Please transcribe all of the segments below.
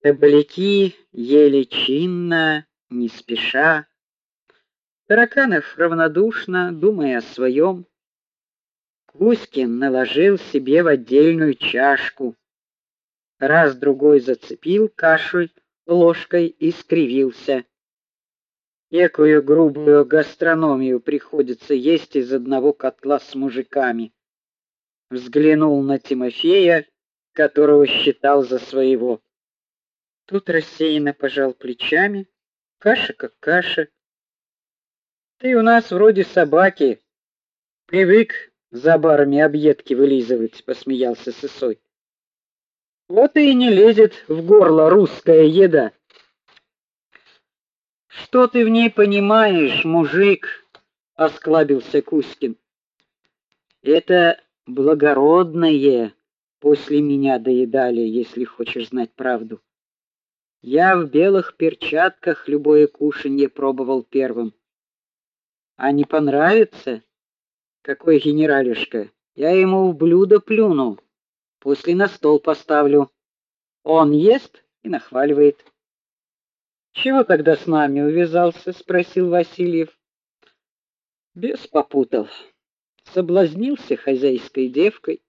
Табаляки ели чинно, не спеша. Тараканов равнодушно, думая о своем, Кузькин наложил себе в отдельную чашку. Раз другой зацепил кашу ложкой и скривился. Экую грубую гастрономию приходится есть из одного котла с мужиками. Взглянул на Тимофея, которого считал за своего. Тут рассеянно пожал плечами. Каша как каша. Ты у нас вроде собаки. Привык за барами объедки вылизывать, посмеялся Сысой. Вот и не лезет в горло русская еда. Что ты в ней понимаешь, мужик? осклабился Кускин. Это благородное после меня доедали, если хочешь знать правду. Я в белых перчатках любое кушанье пробовал первым. А не понравится? Какой генералишка? Я ему в блюдо плюну, после на стол поставлю. Он ест и нахваливает. Чего тогда с нами увязался, спросил Васильев. Без попутал. Соблазнился хозяйской девкой.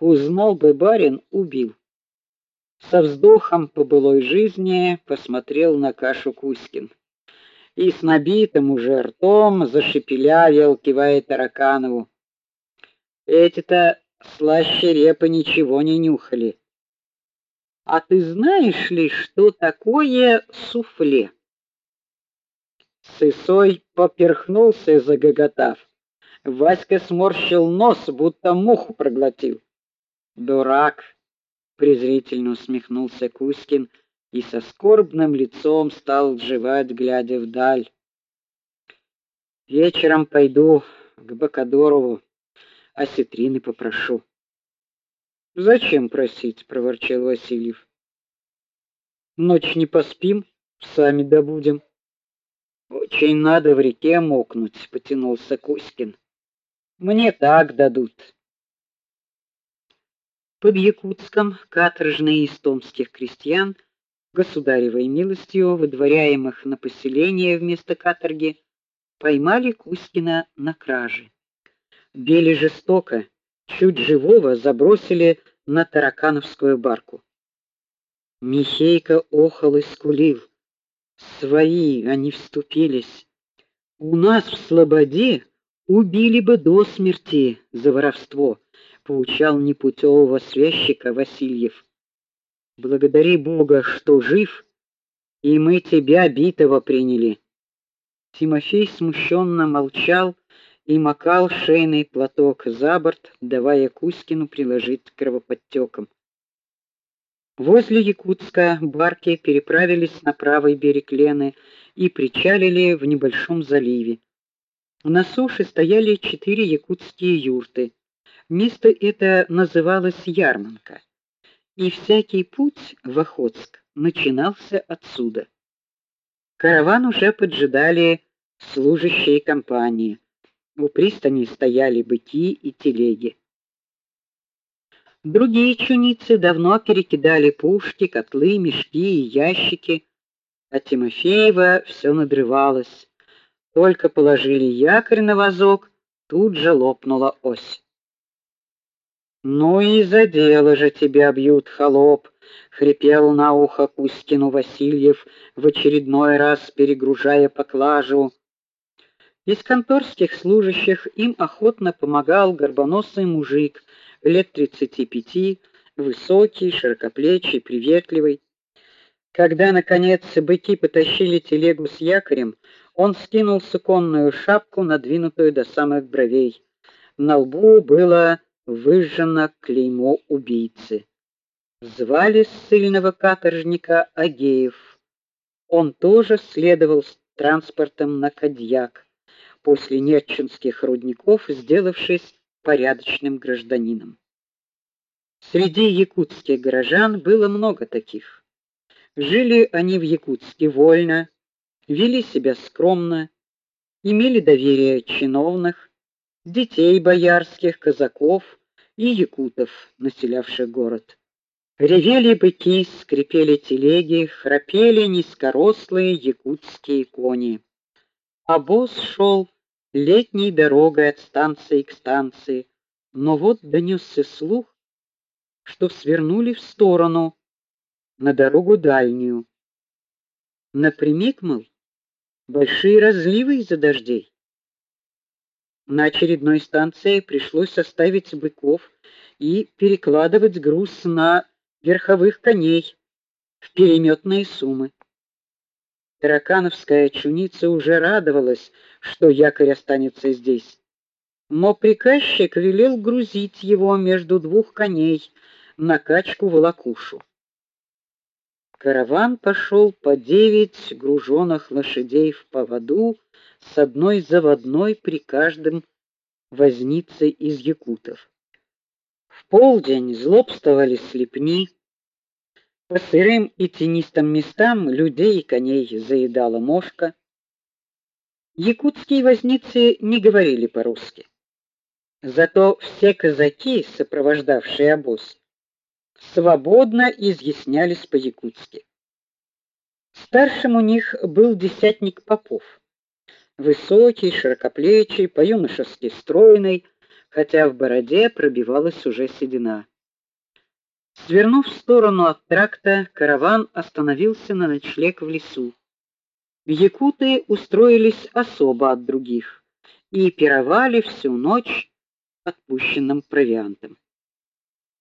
Узнал бы барин, убил со вздохом по былой жизни посмотрел на кашу Кузькин. И с набитым уже ртом зашепелявил, кивая Тараканову. Эти-то слаще репы ничего не нюхали. А ты знаешь ли, что такое суфле? Сысой поперхнулся, загоготав. Васька сморщил нос, будто муху проглотил. Дурак, презрительно усмехнулся Кускин и со скорбным лицом стал жевать, глядя вдаль. Вечером пойду к Бакадорову, осетрины попрошу. Зачем просить, проворчал Васильев. Ночь не поспим, сами добудем. Очень надо в реке мокнуть, потянулся Кускин. Мне так дадут. Под Якутском каторжные из томских крестьян, государевой милостью выдворяемых на поселение вместо каторги, поймали Кузькина на краже. Били жестоко, чуть живого забросили на таракановскую барку. Михейка охал и скулил. Свои они вступились. У нас в Слободе убили бы до смерти за воровство поучал непутевого свящика Васильев. Благодари Бога, что жив, и мы тебя битого приняли. Тимофей смущенно молчал и макал шейный платок за борт, давая Кузькину приложить к кровоподтекам. Возле Якутска барки переправились на правый берег Лены и причалили в небольшом заливе. На суше стояли четыре якутские юрты. Место это называлось Ярманка, и всякий путь в Охотск начинался отсюда. Караван уже поджидали служащие компании. У пристани стояли быки и телеги. Другие чуницы давно перекидали пушки, котлы, мешки и ящики, а Тимофеева все надрывалась. Только положили якорь на вазок, тут же лопнула ось. Ну и за дело же тебя бьют, холоп, хрипел на ухо Кускину Васильев, в очередной раз перегружая поклажу. Из конторских служащих им охотно помогал горбоносый мужик лет тридцати пяти, высокий, широкоплечий, приветливый. Когда наконец быки потащили телегу с якорем, он скинул суконную шапку, надвинутую до самых бровей. На лбу было выжжено клеймо убийцы. Звали ссыльного каторжника Агеев. Он тоже следовал с транспортом на Кадьяк, после нерчинских рудников сделавшись порядочным гражданином. Среди якутских горожан было много таких. Жили они в Якутске вольно, вели себя скромно, имели доверие чиновных, детей боярских, казаков и якутов, населявших город. Ревели быки, скрипели телеги, храпели низкорослые якутские кони. Обоз шел летней дорогой от станции к станции, но вот донесся слух, что свернули в сторону на дорогу дальнюю. Напрямик, мол, большие разливы из-за дождей. На очередной станции пришлось оставить быков и перекладывать груз на верховых коней в переметные суммы. Таракановская чуница уже радовалась, что якорь останется здесь. Но приказчик велел грузить его между двух коней на качку волокушу. Караван пошел по девять груженных лошадей в поводу с одной заводной при каждом вознице из якутов. В полдень злобствовали слепни. По сырым и тенистым местам людей и коней заедала мошка. Якутские возницы не говорили по-русски. Зато все казаки, сопровождавшие обоз, свободно изъяснялись по-якутски. Старшим у них был десятник Попов. Высокий, широкоплечий, по-юношески стройный, хотя в бороде пробивалась уже седина. Свернув в сторону от тракта, караван остановился на ночлег в лесу. Якуты устроились особо от других и пировали всю ночь отпущенным провиантом.